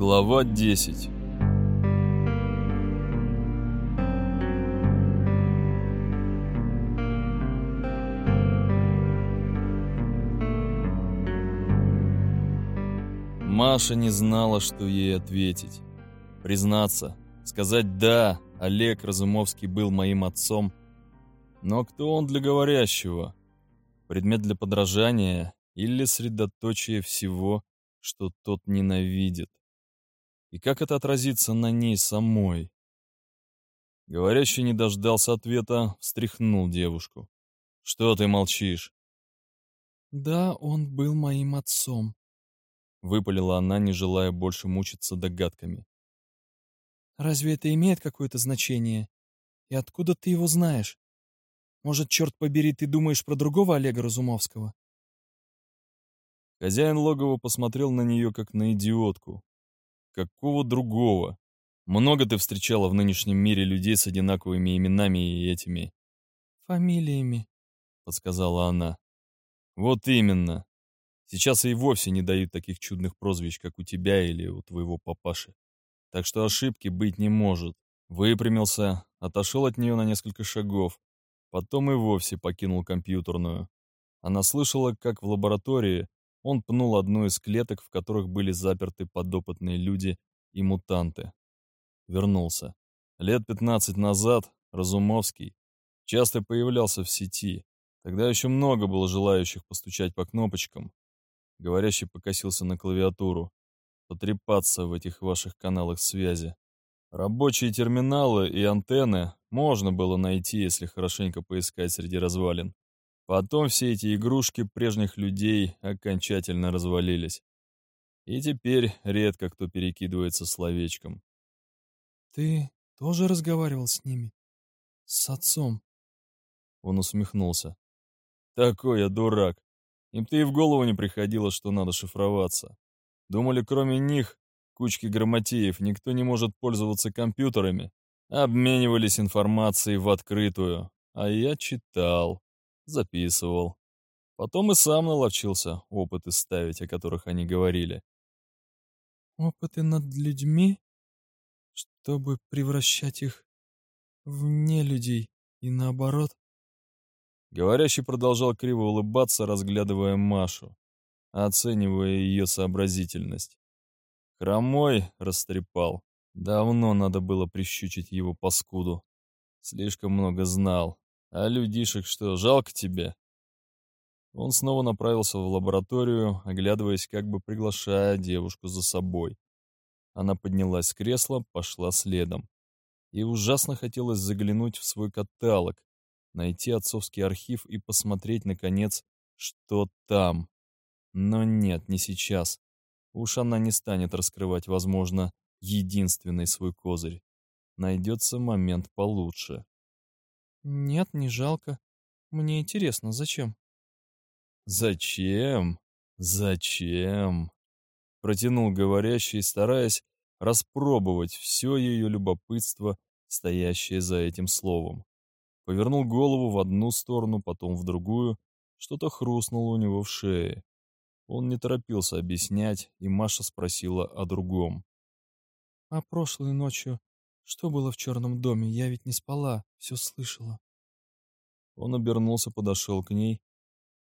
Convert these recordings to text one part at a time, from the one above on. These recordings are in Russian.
Глава 10 Маша не знала, что ей ответить. Признаться, сказать «да», Олег Разумовский был моим отцом. Но кто он для говорящего? Предмет для подражания или средоточие всего, что тот ненавидит? И как это отразится на ней самой? Говорящий не дождался ответа, встряхнул девушку. «Что ты молчишь?» «Да, он был моим отцом», — выпалила она, не желая больше мучиться догадками. «Разве это имеет какое-то значение? И откуда ты его знаешь? Может, черт побери, ты думаешь про другого Олега Разумовского?» Хозяин логова посмотрел на нее, как на идиотку, Какого другого? Много ты встречала в нынешнем мире людей с одинаковыми именами и этими... Фамилиями, подсказала она. Вот именно. Сейчас и вовсе не дают таких чудных прозвищ, как у тебя или у твоего папаши. Так что ошибки быть не может. Выпрямился, отошел от нее на несколько шагов, потом и вовсе покинул компьютерную. Она слышала, как в лаборатории он пнул одну из клеток, в которых были заперты подопытные люди и мутанты. Вернулся. Лет 15 назад Разумовский часто появлялся в сети. Тогда еще много было желающих постучать по кнопочкам. Говорящий покосился на клавиатуру. Потрепаться в этих ваших каналах связи. Рабочие терминалы и антенны можно было найти, если хорошенько поискать среди развалин. Потом все эти игрушки прежних людей окончательно развалились. И теперь редко кто перекидывается словечком. «Ты тоже разговаривал с ними? С отцом?» Он усмехнулся. «Такой я дурак. Им-то и в голову не приходило, что надо шифроваться. Думали, кроме них, кучки грамотеев, никто не может пользоваться компьютерами. Обменивались информацией в открытую. А я читал записывал. Потом и сам наловчился опыты ставить, о которых они говорили. Опыты над людьми, чтобы превращать их в нелюдей и наоборот. Говорящий продолжал криво улыбаться, разглядывая Машу, оценивая ее сообразительность. Хромой растрепал. Давно надо было прищучить его паскуду. Слишком много знал, а людишек что, жалко тебе?» Он снова направился в лабораторию, оглядываясь, как бы приглашая девушку за собой. Она поднялась с кресла, пошла следом. И ужасно хотелось заглянуть в свой каталог, найти отцовский архив и посмотреть, наконец, что там. Но нет, не сейчас. Уж она не станет раскрывать, возможно, единственный свой козырь. Найдется момент получше. «Нет, не жалко. Мне интересно, зачем?» «Зачем? Зачем?» Протянул говорящий, стараясь распробовать все ее любопытство, стоящее за этим словом. Повернул голову в одну сторону, потом в другую. Что-то хрустнуло у него в шее. Он не торопился объяснять, и Маша спросила о другом. «А прошлой ночью что было в черном доме? Я ведь не спала, все слышала. Он обернулся, подошел к ней.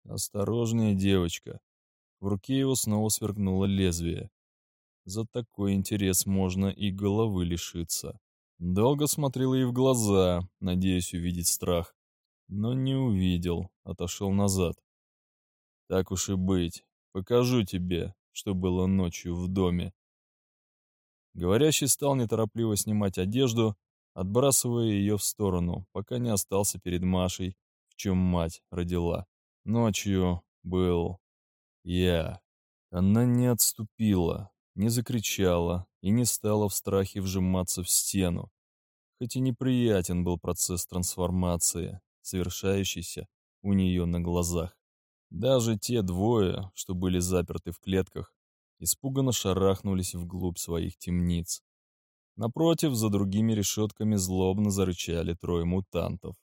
Осторожнее, девочка. В руке его снова сверкнуло лезвие. За такой интерес можно и головы лишиться. Долго смотрел ей в глаза, надеясь увидеть страх. Но не увидел, отошел назад. Так уж и быть, покажу тебе, что было ночью в доме. Говорящий стал неторопливо снимать одежду, отбрасывая ее в сторону, пока не остался перед Машей, в чем мать родила. Ночью был я. Она не отступила, не закричала и не стала в страхе вжиматься в стену. Хоть и неприятен был процесс трансформации, совершающийся у нее на глазах. Даже те двое, что были заперты в клетках, испуганно шарахнулись вглубь своих темниц. Напротив, за другими решетками злобно зарычали трое мутантов.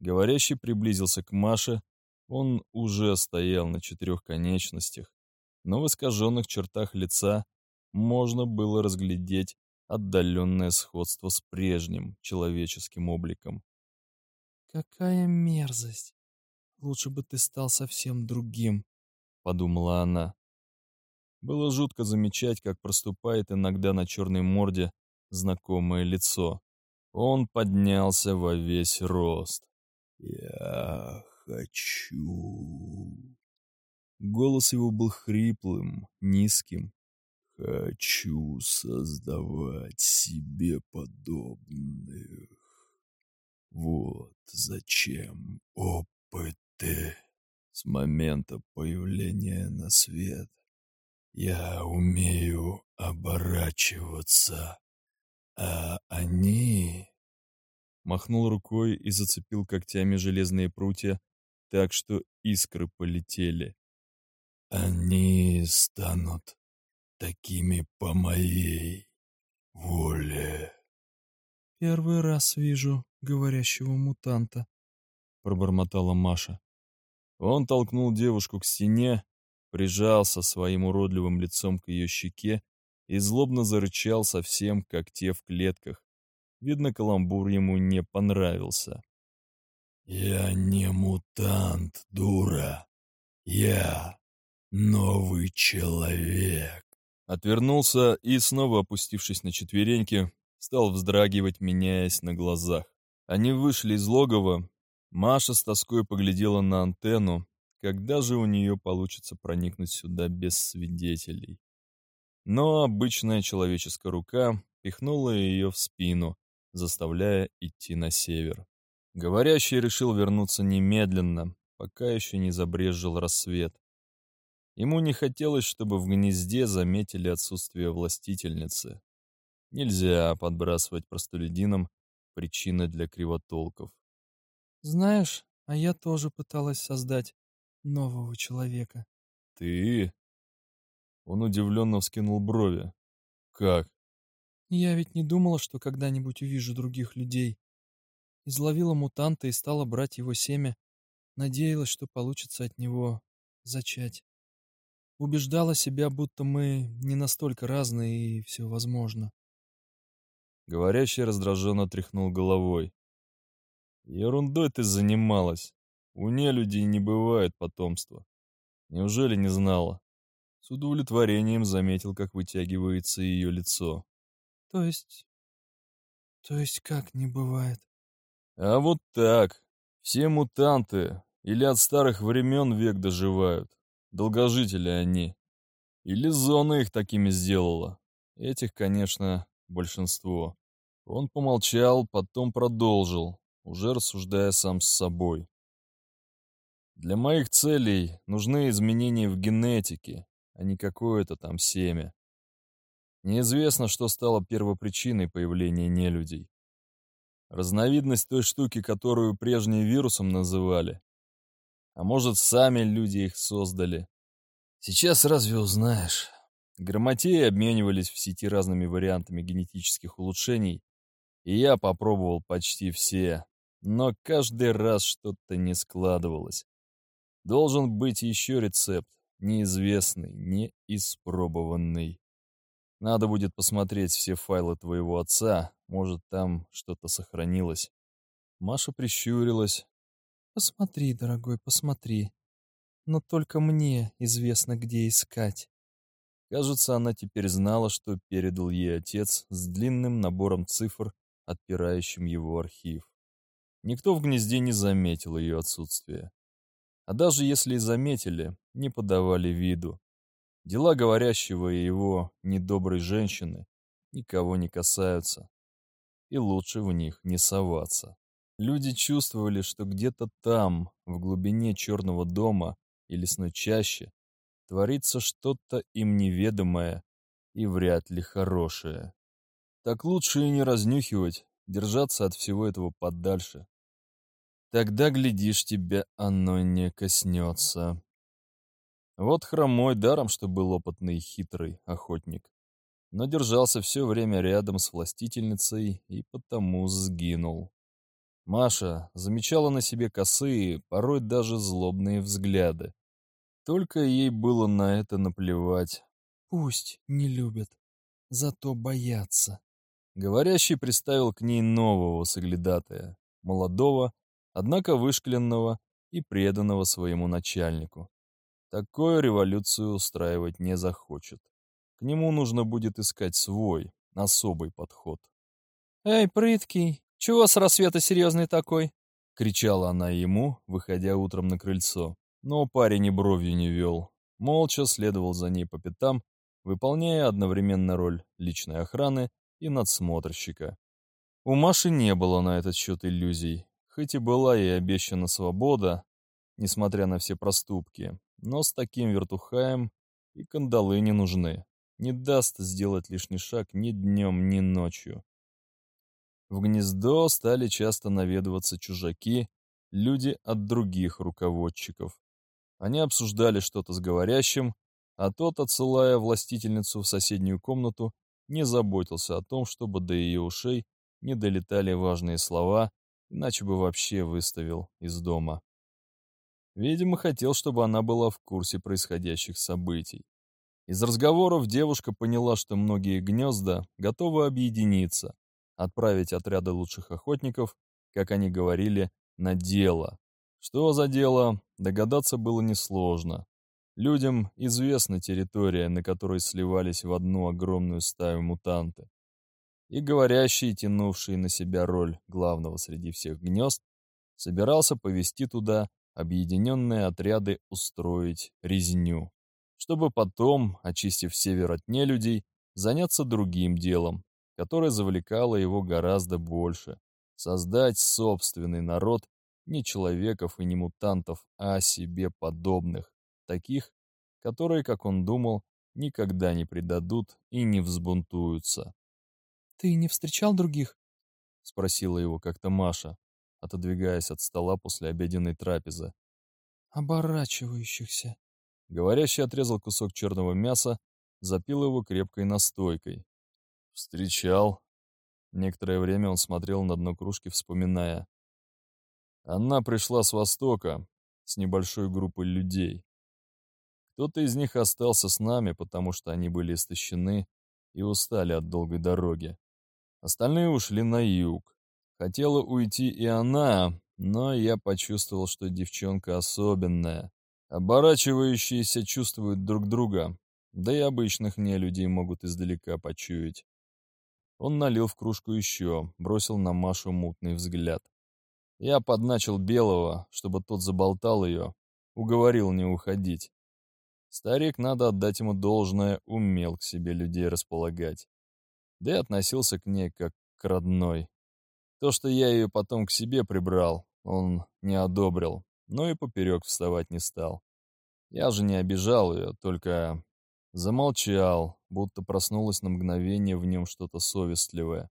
Говорящий приблизился к Маше, он уже стоял на четырех конечностях, но в искаженных чертах лица можно было разглядеть отдаленное сходство с прежним человеческим обликом. «Какая мерзость! Лучше бы ты стал совсем другим», — подумала она. Было жутко замечать, как проступает иногда на черной морде знакомое лицо. Он поднялся во весь рост. «Я хочу...» Голос его был хриплым, низким. «Хочу создавать себе подобных. Вот зачем опыты. С момента появления на свет я умею оборачиваться, а они...» Махнул рукой и зацепил когтями железные прутья, так что искры полетели. «Они станут такими по моей воле». «Первый раз вижу говорящего мутанта», — пробормотала Маша. Он толкнул девушку к стене, прижался своим уродливым лицом к ее щеке и злобно зарычал совсем, как те в клетках. Видно, каламбур ему не понравился. «Я не мутант, дура. Я новый человек». Отвернулся и, снова опустившись на четвереньки, стал вздрагивать, меняясь на глазах. Они вышли из логова. Маша с тоской поглядела на антенну, когда же у нее получится проникнуть сюда без свидетелей. Но обычная человеческая рука пихнула ее в спину, заставляя идти на север. Говорящий решил вернуться немедленно, пока еще не забрезжил рассвет. Ему не хотелось, чтобы в гнезде заметили отсутствие властительницы. Нельзя подбрасывать простолюдинам причины для кривотолков. «Знаешь, а я тоже пыталась создать нового человека». «Ты?» Он удивленно вскинул брови. «Как?» «Я ведь не думала, что когда-нибудь увижу других людей. Изловила мутанта и стала брать его семя. Надеялась, что получится от него зачать. Убеждала себя, будто мы не настолько разные и все возможно. Говорящий раздраженно тряхнул головой. Ерундой ты занималась. У нелюдей не бывает потомства. Неужели не знала? С удовлетворением заметил, как вытягивается ее лицо. То есть... То есть как не бывает? А вот так. Все мутанты или от старых времен век доживают. Долгожители они. Или зона их такими сделала. Этих, конечно, большинство. Он помолчал, потом продолжил уже рассуждая сам с собой. Для моих целей нужны изменения в генетике, а не какое-то там семя. Неизвестно, что стало первопричиной появления нелюдей. Разновидность той штуки, которую прежние вирусом называли. А может, сами люди их создали. Сейчас разве узнаешь? Грамотеи обменивались в сети разными вариантами генетических улучшений, и я попробовал почти все, но каждый раз что-то не складывалось. Должен быть еще рецепт, неизвестный, неиспробованный. Надо будет посмотреть все файлы твоего отца, может, там что-то сохранилось. Маша прищурилась. Посмотри, дорогой, посмотри. Но только мне известно, где искать. Кажется, она теперь знала, что передал ей отец с длинным набором цифр, отпирающим его архив. Никто в гнезде не заметил ее отсутствия. А даже если и заметили, не подавали виду. Дела говорящего и его недоброй женщины никого не касаются. И лучше в них не соваться. Люди чувствовали, что где-то там, в глубине черного дома и лесной чаще, творится что-то им неведомое и вряд ли хорошее. Так лучше и не разнюхивать, держаться от всего этого подальше. Тогда, глядишь, тебя оно не коснется. Вот хромой даром, что был опытный и хитрый охотник. Но держался все время рядом с властительницей и потому сгинул. Маша замечала на себе косые, порой даже злобные взгляды. Только ей было на это наплевать. «Пусть не любят», зато боятся. Говорящий приставил к ней нового соглядатая, молодого, однако вышкаленного и преданного своему начальнику. Такую революцию устраивать не захочет. К нему нужно будет искать свой, особый подход. «Эй, прыткий, чего с рассвета серьезный такой?» — кричала она ему, выходя утром на крыльцо. Но парень и бровью не вел. Молча следовал за ней по пятам, выполняя одновременно роль личной охраны и надсмотрщика. У Маши не было на этот счет иллюзий, хоть и была ей обещана свобода, несмотря на все проступки, но с таким вертухаем и кандалы не нужны. Не даст сделать лишний шаг ни днем, ни ночью. В гнездо стали часто наведываться чужаки, люди от других руководчиков. Они обсуждали что-то с говорящим, а тот, отсылая властительницу в соседнюю комнату, не заботился о том, чтобы до ее ушей не долетали важные слова, иначе бы вообще выставил из дома. Видимо, хотел, чтобы она была в курсе происходящих событий. Из разговоров девушка поняла, что многие гнезда готовы объединиться, отправить отряды лучших охотников, как они говорили, на дело. Что за дело, догадаться было несложно. Людям известна территория, на которой сливались в одну огромную стаю мутанты. И говорящий, тянувший на себя роль главного среди всех гнезд, собирался повести туда объединенные отряды устроить резню, чтобы потом, очистив север от нелюдей, заняться другим делом, которое завлекало его гораздо больше — создать собственный народ не человеков и не мутантов, а себе подобных, таких, которые, как он думал, никогда не предадут и не взбунтуются. «Ты не встречал других?» — спросила его как-то Маша, отодвигаясь от стола после обеденной трапезы. «Оборачивающихся». Говорящий отрезал кусок черного мяса, запил его крепкой настойкой. «Встречал». Некоторое время он смотрел на дно кружки, вспоминая. Она пришла с востока, с небольшой группой людей. Кто-то из них остался с нами, потому что они были истощены и устали от долгой дороги. Остальные ушли на юг. Хотела уйти и она, но я почувствовал, что девчонка особенная. Оборачивающиеся чувствуют друг друга, да и обычных нелюдей могут издалека почуять. Он налил в кружку еще, бросил на Машу мутный взгляд. Я подначил Белого, чтобы тот заболтал ее, уговорил не уходить. Старик, надо отдать ему должное, умел к себе людей располагать. Да и относился к ней как к родной. То, что я ее потом к себе прибрал, он не одобрил, но и поперек вставать не стал. Я же не обижал ее, только замолчал, будто проснулось на мгновение в нем что-то совестливое.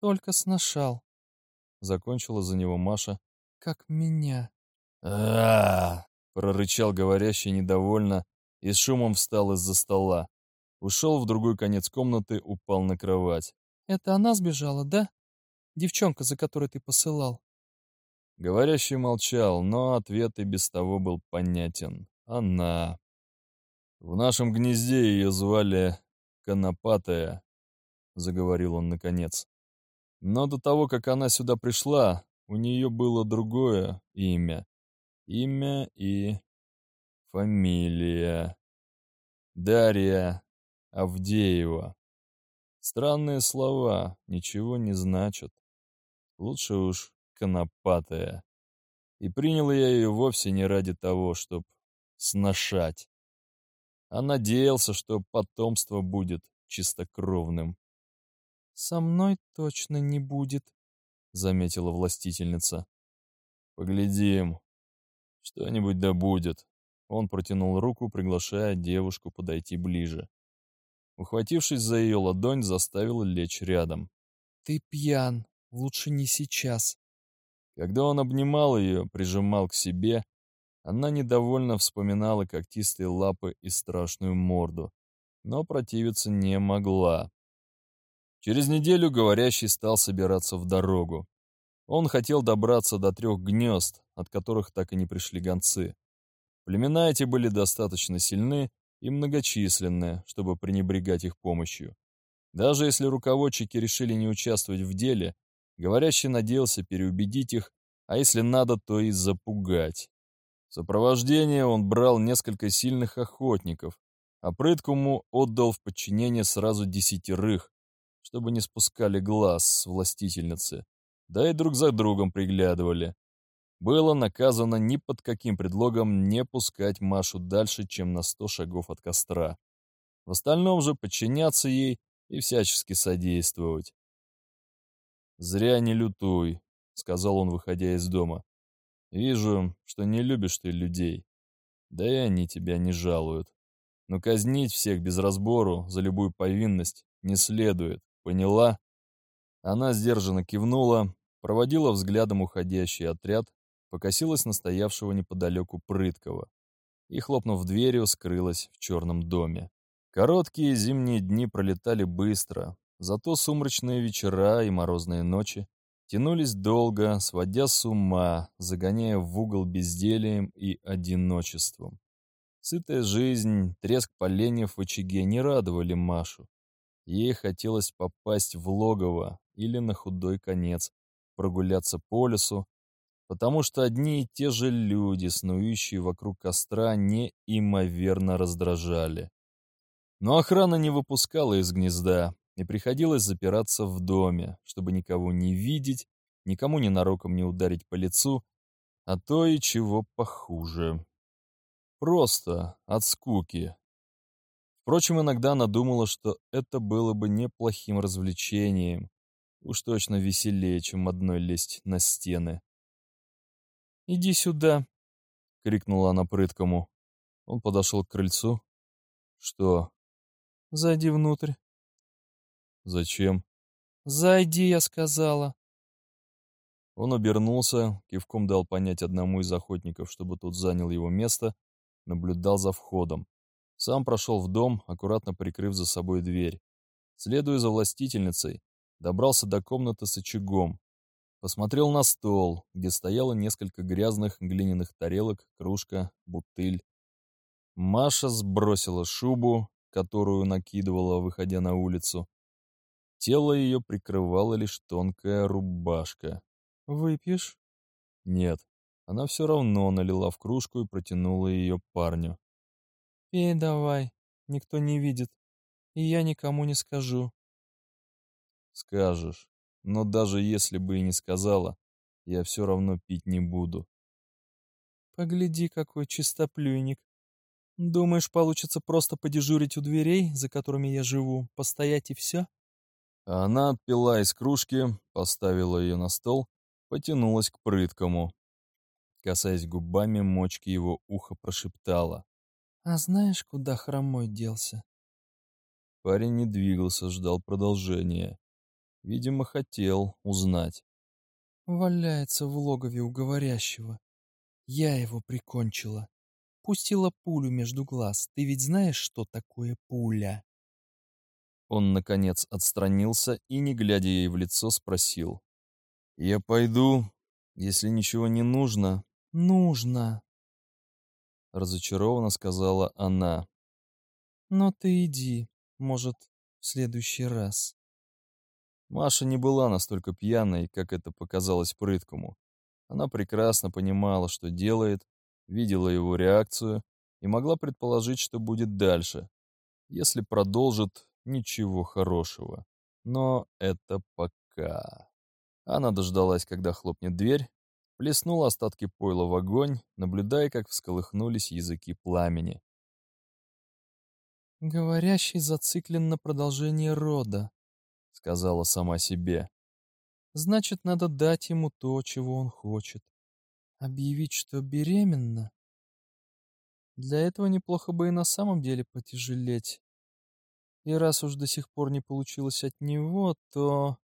«Только сношал», — закончила за него Маша, — «как меня». а прорычал говорящий недовольно и с шумом встал из-за стола. Ушел в другой конец комнаты, упал на кровать. «Это она сбежала, да? Девчонка, за которой ты посылал?» Говорящий молчал, но ответ и без того был понятен. Она. В нашем гнезде ее звали Конопатая, заговорил он наконец. Но до того, как она сюда пришла, у нее было другое имя. Имя и фамилия. Дарья Авдеева. Странные слова, ничего не значат. Лучше уж конопатая. И принял я ее вовсе не ради того, чтобы сношать, а надеялся, что потомство будет чистокровным. «Со мной точно не будет», — заметила властительница. «Поглядим. Что-нибудь да будет». Он протянул руку, приглашая девушку подойти ближе. Ухватившись за ее ладонь, заставил лечь рядом. «Ты пьян. Лучше не сейчас». Когда он обнимал ее, прижимал к себе, она недовольно вспоминала когтистые лапы и страшную морду, но противиться не могла. Через неделю говорящий стал собираться в дорогу. Он хотел добраться до трех гнезд, от которых так и не пришли гонцы. Племена эти были достаточно сильны и многочисленны, чтобы пренебрегать их помощью. Даже если руководчики решили не участвовать в деле, говорящий надеялся переубедить их, а если надо, то и запугать. В сопровождение он брал несколько сильных охотников, а прыткому отдал в подчинение сразу десятерых, чтобы не спускали глаз с властительницы, да и друг за другом приглядывали. Было наказано ни под каким предлогом не пускать Машу дальше, чем на сто шагов от костра. В остальном же подчиняться ей и всячески содействовать. «Зря не лютуй», — сказал он, выходя из дома. «Вижу, что не любишь ты людей. Да и они тебя не жалуют. Но казнить всех без разбору за любую повинность не следует, поняла?» Она сдержанно кивнула, проводила взглядом уходящий отряд, покосилась на стоявшего неподалеку Прыткого и, хлопнув дверью, скрылась в черном доме. Короткие зимние дни пролетали быстро, зато сумрачные вечера и морозные ночи тянулись долго, сводя с ума, загоняя в угол безделием и одиночеством. Сытая жизнь, треск поленьев в очаге не радовали Машу. Ей хотелось попасть в логово или на худой конец, прогуляться по лесу, потому что одни и те же люди, снующие вокруг костра, неимоверно раздражали. Но охрана не выпускала из гнезда, и приходилось запираться в доме, чтобы никого не видеть, никому ненароком не ударить по лицу, а то и чего похуже. Просто от скуки. Впрочем, иногда она думала, что это было бы неплохим развлечением, уж точно веселее, чем одной лезть на стены. «Иди сюда!» — крикнула она прыткому. Он подошел к крыльцу. «Что?» «Зайди внутрь». «Зачем?» «Зайди, я сказала». Он обернулся, кивком дал понять одному из охотников, чтобы тот занял его место, наблюдал за входом. Сам прошел в дом, аккуратно прикрыв за собой дверь. Следуя за властительницей, добрался до комнаты с очагом. Посмотрел на стол, где стояло несколько грязных глиняных тарелок, кружка, бутыль. Маша сбросила шубу, которую накидывала, выходя на улицу. Тело ее прикрывала лишь тонкая рубашка. «Выпьешь?» «Нет». Она все равно налила в кружку и протянула ее парню. «Пей давай, никто не видит, и я никому не скажу». «Скажешь, но даже если бы и не сказала, я все равно пить не буду». «Погляди, какой чистоплюйник. Думаешь, получится просто подежурить у дверей, за которыми я живу, постоять и все?» Она отпила из кружки, поставила ее на стол, потянулась к прыткому. Касаясь губами, мочки его уха прошептала. «А знаешь, куда хромой делся?» Парень не двигался, ждал продолжения. Видимо, хотел узнать. «Валяется в логове у говорящего. Я его прикончила. Пустила пулю между глаз. Ты ведь знаешь, что такое пуля?» Он, наконец, отстранился и, не глядя ей в лицо, спросил. «Я пойду, если ничего не нужно». «Нужно», — разочарованно сказала она. «Но ты иди, может, в следующий раз». Маша не была настолько пьяной, как это показалось прыткому. Она прекрасно понимала, что делает, видела его реакцию и могла предположить, что будет дальше. Если продолжит, ничего хорошего. Но это пока. Она дождалась, когда хлопнет дверь, плеснула остатки пойла в огонь, наблюдая, как всколыхнулись языки пламени. «Говорящий зациклен на продолжении рода», — сказала сама себе. «Значит, надо дать ему то, чего он хочет. Объявить, что беременна? Для этого неплохо бы и на самом деле потяжелеть. И раз уж до сих пор не получилось от него, то...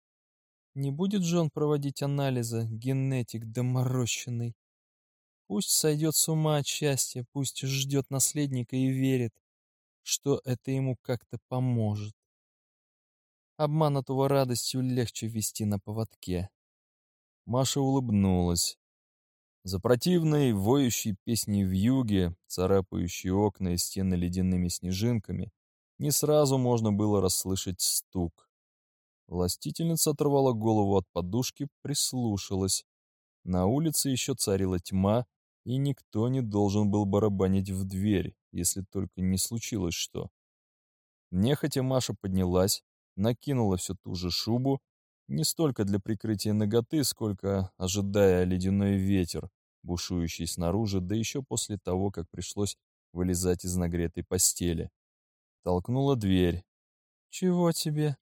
Не будет же он проводить анализы, генетик доморощенный. Пусть сойдет с ума от счастья, пусть ждет наследника и верит, что это ему как-то поможет. Обманутого радостью легче вести на поводке. Маша улыбнулась. За противной, воющей песней в юге, царапающей окна и стены ледяными снежинками, не сразу можно было расслышать стук. Властительница оторвала голову от подушки, прислушалась. На улице еще царила тьма, и никто не должен был барабанить в дверь, если только не случилось что. Нехотя Маша поднялась, накинула всю ту же шубу, не столько для прикрытия ноготы, сколько ожидая ледяной ветер, бушующий снаружи, да еще после того, как пришлось вылезать из нагретой постели. Толкнула дверь. «Чего тебе?»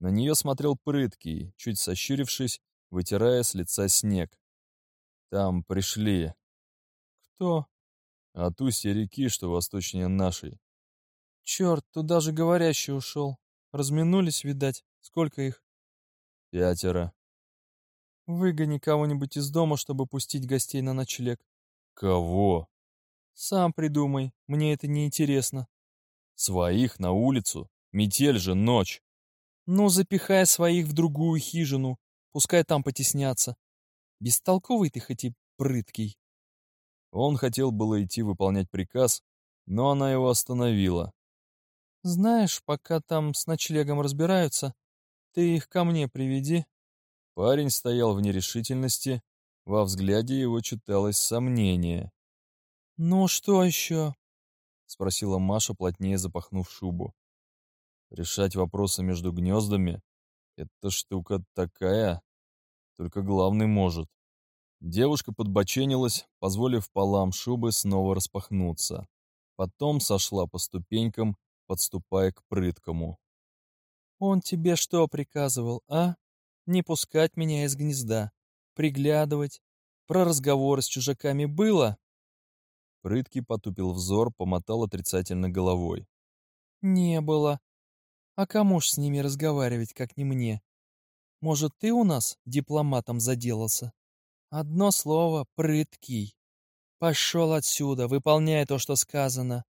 На нее смотрел прыткий, чуть сощурившись, вытирая с лица снег. «Там пришли». «Кто?» «От устья реки, что восточнее нашей». «Черт, туда же говорящий ушел. Разминулись, видать. Сколько их?» «Пятеро». «Выгони кого-нибудь из дома, чтобы пустить гостей на ночлег». «Кого?» «Сам придумай. Мне это не интересно. Своих на улицу? Метель же, ночь. Ну, запихай своих в другую хижину. Пускай там потеснятся. Бестолковый ты хоть и прыткий. Он хотел было идти выполнять приказ, но она его остановила. Знаешь, пока там с ночлегом разбираются, ты их ко мне приведи. Парень стоял в нерешительности, во взгляде его читалось сомнение. «Ну что еще?» — спросила Маша, плотнее запахнув шубу. «Решать вопросы между гнездами — это штука такая, только главный может». Девушка подбоченилась, позволив полам шубы снова распахнуться. Потом сошла по ступенькам, подступая к прыткому. «Он тебе что приказывал, а? Не пускать меня из гнезда, приглядывать. Про разговоры с чужаками было?» Прыткий потупил взор, помотал отрицательно головой. «Не было. А кому ж с ними разговаривать, как не мне? Может, ты у нас дипломатом заделался? Одно слово — прыткий. Пошел отсюда, выполняй то, что сказано».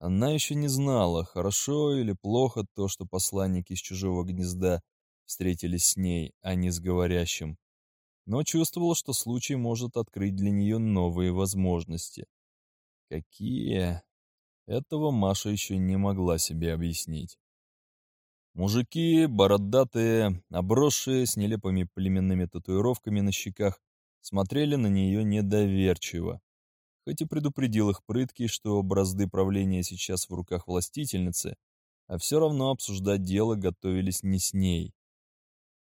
Она еще не знала, хорошо или плохо то, что посланники из чужого гнезда встретились с ней, а не с говорящим но чувствовала, что случай может открыть для нее новые возможности. Какие? Этого Маша еще не могла себе объяснить. Мужики, бородатые, обросшие с нелепыми племенными татуировками на щеках, смотрели на нее недоверчиво. Хоть и предупредил их прытки, что бразды правления сейчас в руках властительницы, а все равно обсуждать дело готовились не с ней.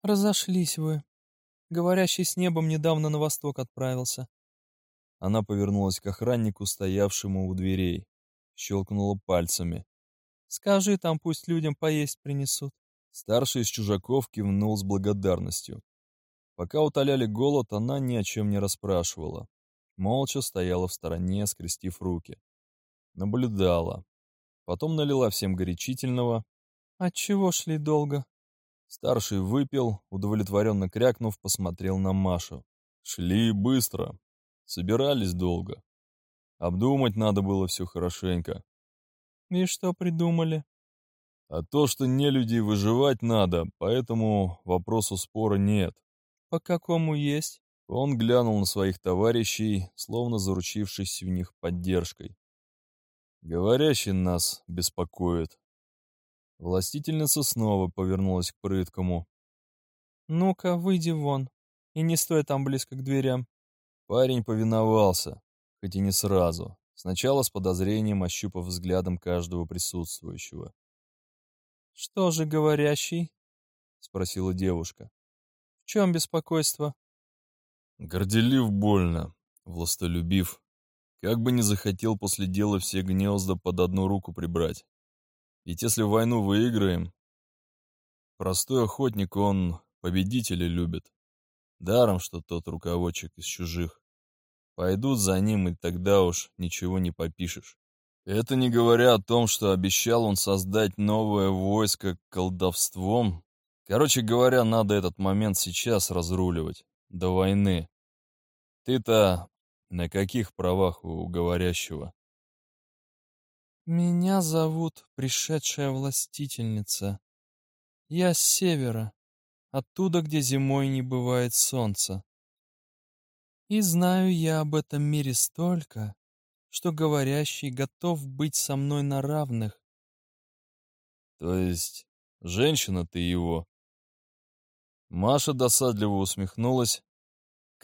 «Разошлись вы», Говорящий с небом недавно на восток отправился. Она повернулась к охраннику, стоявшему у дверей. Щелкнула пальцами. «Скажи там, пусть людям поесть принесут». Старший из чужаков кивнул с благодарностью. Пока утоляли голод, она ни о чем не расспрашивала. Молча стояла в стороне, скрестив руки. Наблюдала. Потом налила всем горячительного. «Отчего шли долго?» Старший выпил, удовлетворенно крякнув, посмотрел на Машу. Шли быстро, собирались долго. Обдумать надо было все хорошенько. И что придумали? А то, что не людей выживать надо, поэтому вопросу спора нет. По какому есть? Он глянул на своих товарищей, словно заручившись в них поддержкой. Говорящий нас беспокоит. Властительница снова повернулась к прыткому. «Ну-ка, выйди вон, и не стой там близко к дверям». Парень повиновался, хоть и не сразу, сначала с подозрением ощупав взглядом каждого присутствующего. «Что же говорящий?» — спросила девушка. «В чем беспокойство?» Горделив больно, властолюбив. Как бы не захотел после дела все гнезда под одну руку прибрать. Ведь если войну выиграем, простой охотник, он победителя любит. Даром, что тот руководчик из чужих. Пойдут за ним, и тогда уж ничего не попишешь. Это не говоря о том, что обещал он создать новое войско колдовством. Короче говоря, надо этот момент сейчас разруливать, до войны. Ты-то на каких правах у говорящего? «Меня зовут пришедшая властительница. Я с севера, оттуда, где зимой не бывает солнца. И знаю я об этом мире столько, что говорящий готов быть со мной на равных. То есть, женщина ты его? Маша досадливо усмехнулась.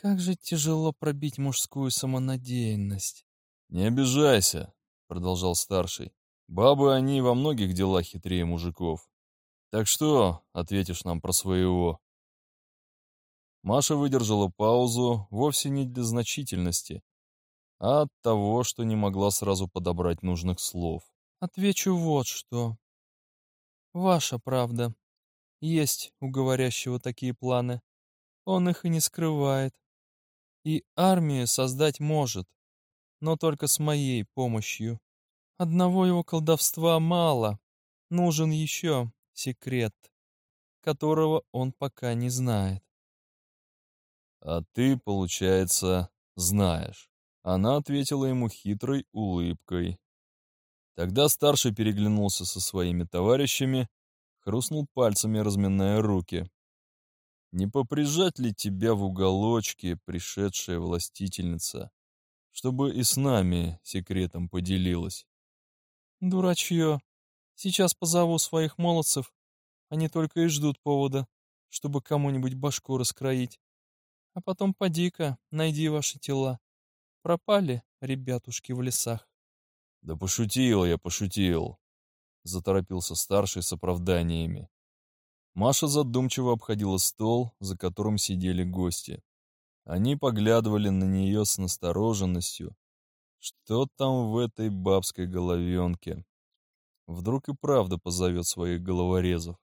Как же тяжело пробить мужскую самонадеянность. Не обижайся, продолжал старший. Бабы они во многих делах хитрее мужиков. Так что ответишь нам про своего? Маша выдержала паузу вовсе не для значительности, а от того, что не могла сразу подобрать нужных слов. Отвечу вот что. Ваша правда. Есть у говорящего такие планы. Он их и не скрывает. И армию создать может, но только с моей помощью. Одного его колдовства мало. Нужен еще секрет, которого он пока не знает. А ты, получается, знаешь. Она ответила ему хитрой улыбкой. Тогда старший переглянулся со своими товарищами, хрустнул пальцами, разминая руки. Не поприжать ли тебя в уголочке, пришедшая властительница, чтобы и с нами секретом поделилась? Дурачье. Сейчас позову своих молодцев. Они только и ждут повода, чтобы кому-нибудь башку раскроить. А потом поди-ка, найди ваши тела. Пропали ребятушки в лесах. Да пошутил я, пошутил. Заторопился старший с оправданиями. Маша задумчиво обходила стол, за которым сидели гости. Они поглядывали на нее с настороженностью, что там в этой бабской головенке? Вдруг и правда позовет своих головорезов.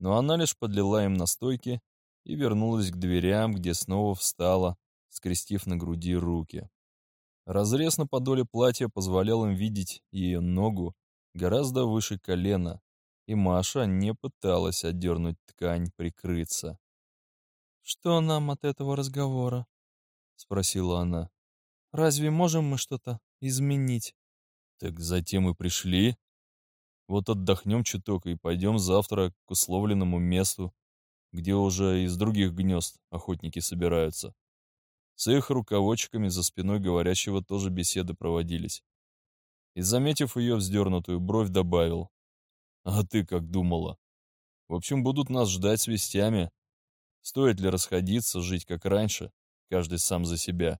Но она лишь подлила им настойки и вернулась к дверям, где снова встала, скрестив на груди руки. Разрез на подоле платья позволял им видеть ее ногу гораздо выше колена, и Маша не пыталась отдернуть ткань, прикрыться. «Что нам от этого разговора?» — спросила она. Разве можем мы что-то изменить? Так затем и пришли. Вот отдохнем чуток и пойдем завтра к условленному месту, где уже из других гнезд охотники собираются. С их руководчиками за спиной говорящего тоже беседы проводились. И, заметив ее вздернутую бровь, добавил. «А ты как думала? В общем, будут нас ждать с вестями. Стоит ли расходиться, жить как раньше, каждый сам за себя?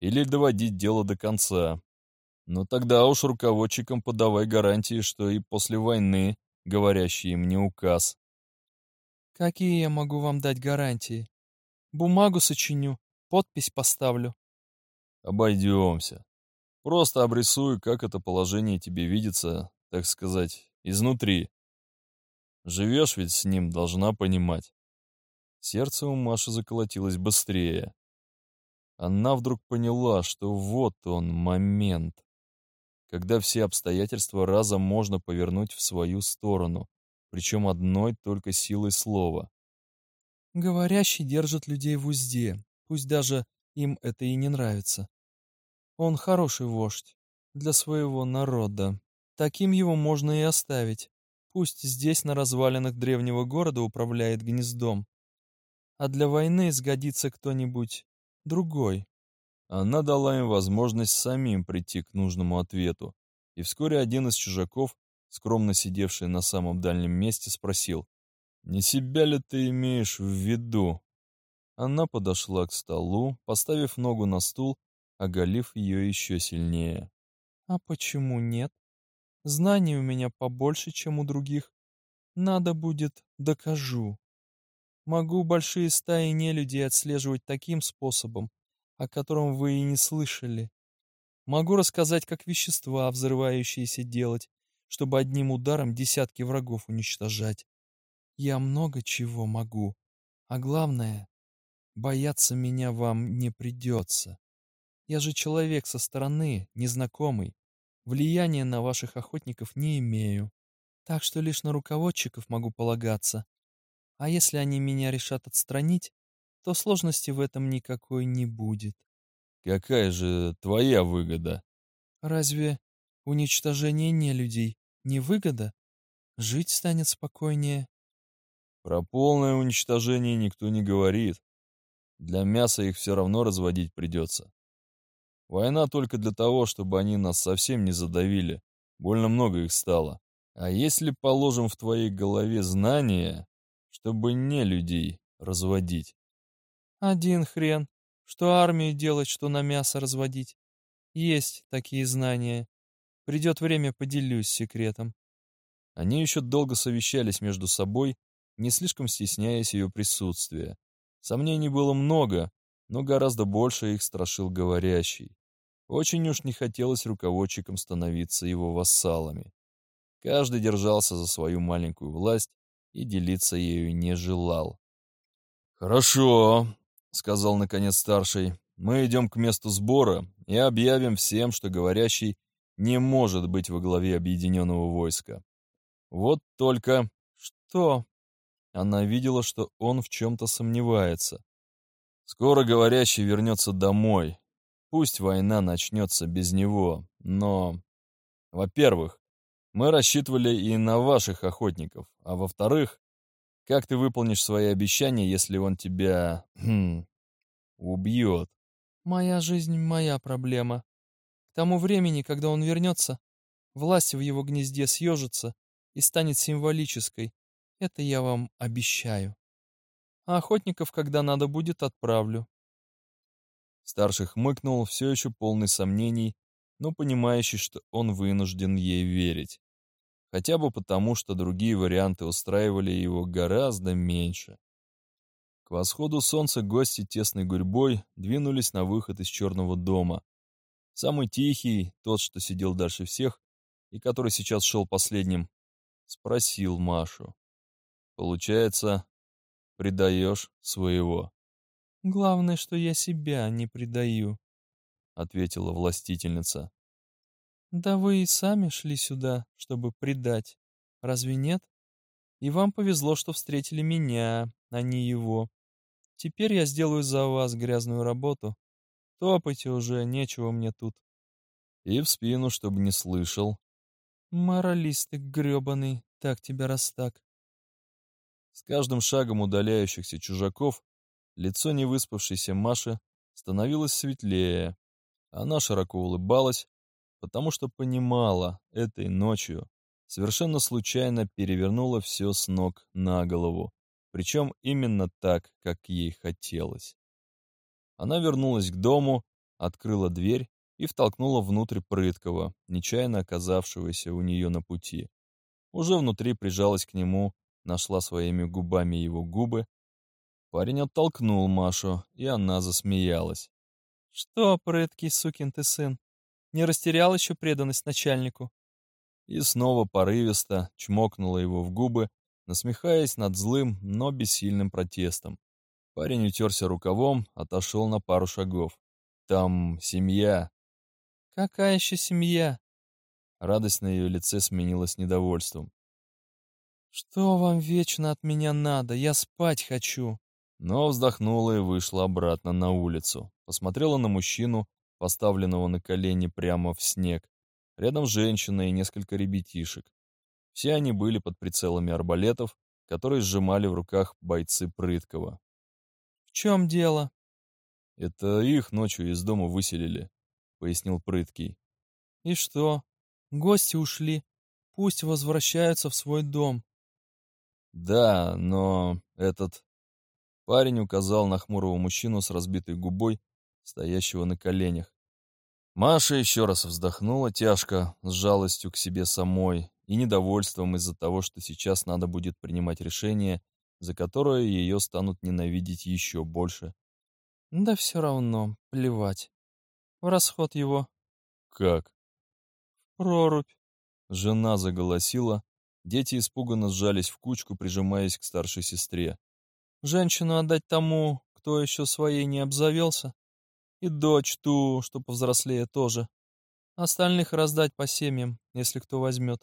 или доводить дело до конца. Но тогда уж руководчикам подавай гарантии, что и после войны говорящий им не указ. Какие я могу вам дать гарантии? Бумагу сочиню, подпись поставлю. Обойдемся. Просто обрисуй, как это положение тебе видится, так сказать, изнутри. Живешь ведь с ним, должна понимать. Сердце у Маши заколотилось быстрее. Она вдруг поняла, что вот он момент, когда все обстоятельства разом можно повернуть в свою сторону, причем одной только силой слова. Говорящий держит людей в узде, пусть даже им это и не нравится. Он хороший вождь для своего народа. Таким его можно и оставить. Пусть здесь на развалинах древнего города управляет гнездом. А для войны сгодится кто-нибудь другой. Она дала им возможность самим прийти к нужному ответу, и вскоре один из чужаков, скромно сидевший на самом дальнем месте, спросил, «Не себя ли ты имеешь в виду?» Она подошла к столу, поставив ногу на стул, оголив ее еще сильнее. «А почему нет? Знаний у меня побольше, чем у других. Надо будет, докажу». Могу большие стаи нелюдей отслеживать таким способом, о котором вы и не слышали. Могу рассказать, как вещества, взрывающиеся, делать, чтобы одним ударом десятки врагов уничтожать. Я много чего могу, а главное, бояться меня вам не придется. Я же человек со стороны, незнакомый, влияния на ваших охотников не имею, так что лишь на руководчиков могу полагаться, а если они меня решат отстранить, то сложности в этом никакой не будет. Какая же твоя выгода? Разве уничтожение нелюдей не выгода? Жить станет спокойнее. Про полное уничтожение никто не говорит. Для мяса их все равно разводить придется. Война только для того, чтобы они нас совсем не задавили. Больно много их стало. А если положим в твоей голове знания, чтобы не людей разводить? Один хрен. Что армию делать, что на мясо разводить. Есть такие знания. Придет время, поделюсь секретом. Они еще долго совещались между собой, не слишком стесняясь ее присутствия. Сомнений было много, но гораздо больше их страшил говорящий. Очень уж не хотелось руководчикам становиться его вассалами. Каждый держался за свою маленькую власть и делиться ею не желал. «Хорошо», — сказал наконец старший, — «мы идем к месту сбора и объявим всем, что говорящий не может быть во главе объединенного войска. Вот только... Что? Она видела, что он в чем-то сомневается. Скоро говорящий вернется домой. Пусть война начнется без него, но... Во-первых, мы рассчитывали и на ваших охотников, а во-вторых, как ты выполнишь свои обещания, если он тебя... Хм, убьет? Моя жизнь — моя проблема. К тому времени, когда он вернется, власть в его гнезде съежится, и станет символической. Это я вам обещаю. А охотников, когда надо будет, отправлю. Старший хмыкнул, все еще полный сомнений, но понимающий, что он вынужден ей верить. Хотя бы потому, что другие варианты устраивали его гораздо меньше. К восходу солнца гости тесной гурьбой двинулись на выход из черного дома. Самый тихий, тот, что сидел дальше всех, и который сейчас шел последним, Спросил Машу. Получается, предаешь своего? Главное, что я себя не предаю, ответила властительница. Да вы и сами шли сюда, чтобы предать. Разве нет? И вам повезло, что встретили меня, а не его. Теперь я сделаю за вас грязную работу. Топайте уже, нечего мне тут. И в спину, чтобы не слышал, Моралист ты грёбаный, так тебя раз так. С каждым шагом удаляющихся чужаков лицо невыспавшейся Маши становилось светлее. Она широко улыбалась, потому что понимала, этой ночью совершенно случайно перевернула все с ног на голову, причем именно так, как ей хотелось. Она вернулась к дому, открыла дверь и втолкнула внутрь прыткого, нечаянно оказавшегося у нее на пути. Уже внутри прижалась к нему, нашла своими губами его губы. Парень оттолкнул Машу, и она засмеялась. «Что, прыткий сукин ты сын, не растерял еще преданность начальнику?» И снова порывисто чмокнула его в губы, насмехаясь над злым, но бессильным протестом. Парень утерся рукавом, отошел на пару шагов. «Там семья, «Какая еще семья?» Радость на ее лице сменилась недовольством. «Что вам вечно от меня надо? Я спать хочу!» Но вздохнула и вышла обратно на улицу. Посмотрела на мужчину, поставленного на колени прямо в снег. Рядом женщина и несколько ребятишек. Все они были под прицелами арбалетов, которые сжимали в руках бойцы Прыткова. «В чем дело?» «Это их ночью из дома выселили. — пояснил Прыткий. «И что? Гости ушли. Пусть возвращаются в свой дом». «Да, но этот...» Парень указал на хмурого мужчину с разбитой губой, стоящего на коленях. Маша еще раз вздохнула тяжко, с жалостью к себе самой и недовольством из-за того, что сейчас надо будет принимать решение, за которое ее станут ненавидеть еще больше. «Да все равно, плевать. В расход его. Как? В прорубь. Жена заголосила. Дети испуганно сжались в кучку, прижимаясь к старшей сестре. Женщину отдать тому, кто еще своей не обзавелся. И дочь ту, что повзрослее тоже. Остальных раздать по семьям, если кто возьмет.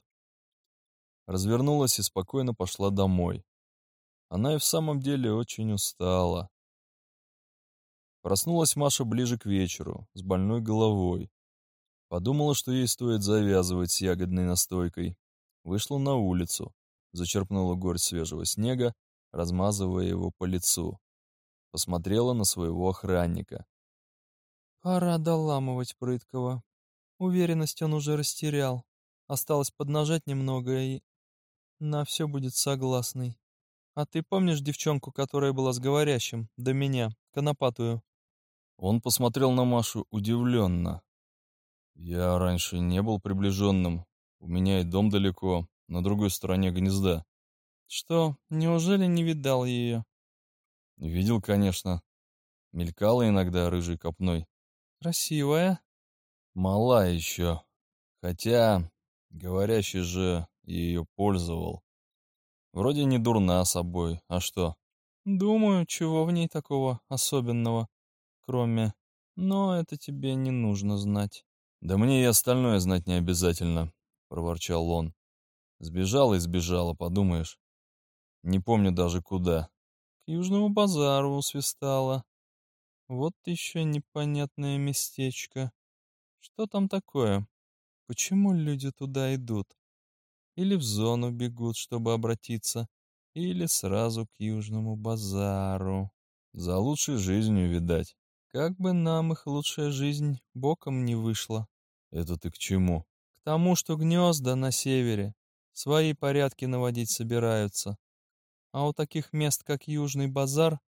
Развернулась и спокойно пошла домой. Она и в самом деле очень устала. Проснулась Маша ближе к вечеру, с больной головой. Подумала, что ей стоит завязывать с ягодной настойкой. Вышла на улицу, зачерпнула горсть свежего снега, размазывая его по лицу. Посмотрела на своего охранника. «Пора доламывать прыткого. Уверенность он уже растерял. Осталось поднажать немного и...» На все будет согласный. А ты помнишь девчонку, которая была с говорящим, до меня, конопатую? Он посмотрел на Машу удивленно. Я раньше не был приближенным. У меня и дом далеко, на другой стороне гнезда. Что, неужели не видал ее? Видел, конечно. Мелькала иногда рыжей копной. Красивая? Мала еще. Хотя, говорящий же ее пользовал. Вроде не дурна собой, а что? Думаю, чего в ней такого особенного, кроме... Но это тебе не нужно знать. Да мне и остальное знать не обязательно, проворчал он. Сбежала и сбежала, подумаешь. Не помню даже куда. К Южному базару усвистала. Вот еще непонятное местечко. Что там такое? Почему люди туда идут? Или в зону бегут, чтобы обратиться, или сразу к Южному базару. За лучшей жизнью, видать. Как бы нам их лучшая жизнь боком не вышла. Это ты к чему? К тому, что гнезда на севере свои порядки наводить собираются. А у таких мест, как Южный базар,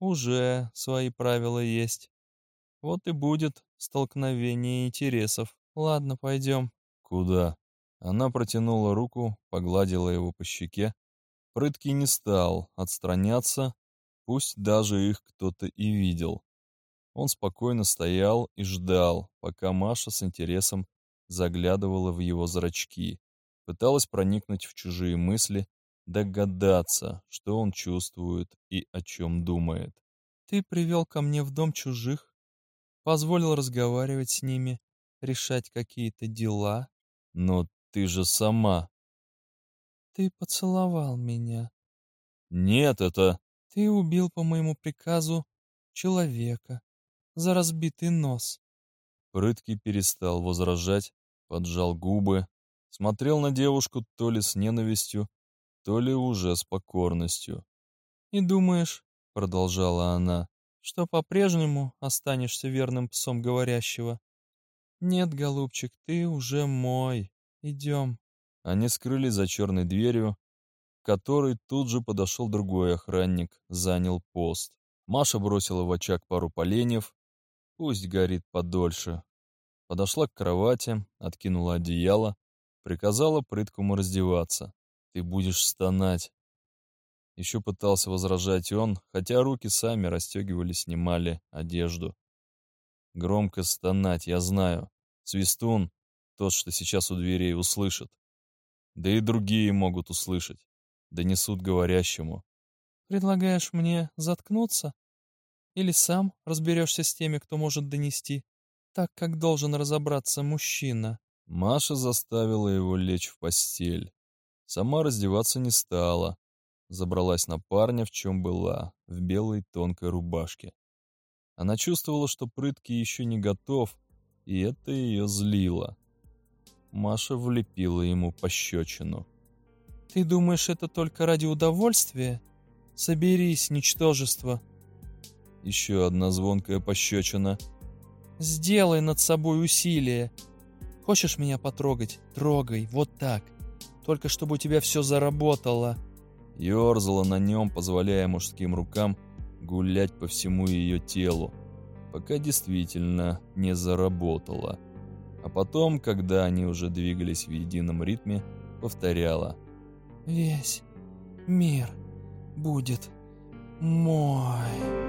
уже свои правила есть. Вот и будет столкновение интересов. Ладно, пойдем. Куда? Она протянула руку, погладила его по щеке. Прыткий не стал отстраняться, пусть даже их кто-то и видел. Он спокойно стоял и ждал, пока Маша с интересом заглядывала в его зрачки, пыталась проникнуть в чужие мысли, догадаться, что он чувствует и о чем думает. «Ты привел ко мне в дом чужих, позволил разговаривать с ними, решать какие-то дела. Но ты же сама. Ты поцеловал меня. Нет, это... Ты убил по моему приказу человека за разбитый нос. Прыткий перестал возражать, поджал губы, смотрел на девушку то ли с ненавистью, то ли уже с покорностью. «И думаешь, — продолжала она, — что по-прежнему останешься верным псом говорящего? Нет, голубчик, ты уже мой. Идем. Они скрылись за черной дверью, к которой тут же подошел другой охранник, занял пост. Маша бросила в очаг пару поленьев, пусть горит подольше. Подошла к кровати, откинула одеяло, приказала прыткому раздеваться. «Ты будешь стонать». Еще пытался возражать он, хотя руки сами расстегивали, снимали одежду. Громко стонать, я знаю. Свистун, тот, что сейчас у дверей, услышит. Да и другие могут услышать. Донесут говорящему. «Предлагаешь мне заткнуться? Или сам разберешься с теми, кто может донести, так, как должен разобраться мужчина?» Маша заставила его лечь в постель. Сама раздеваться не стала. Забралась на парня, в чем была, в белой тонкой рубашке. Она чувствовала, что прыткий еще не готов, и это ее злило. Маша влепила ему пощечину. «Ты думаешь, это только ради удовольствия? Соберись, ничтожество!» Еще одна звонкая пощечина. «Сделай над собой усилие. Хочешь меня потрогать? Трогай, вот так. Только чтобы у тебя все заработало». Ёрзала на нем, позволяя мужским рукам гулять по всему ее телу, пока действительно не заработала. А потом, когда они уже двигались в едином ритме, повторяла. «Весь мир будет мой».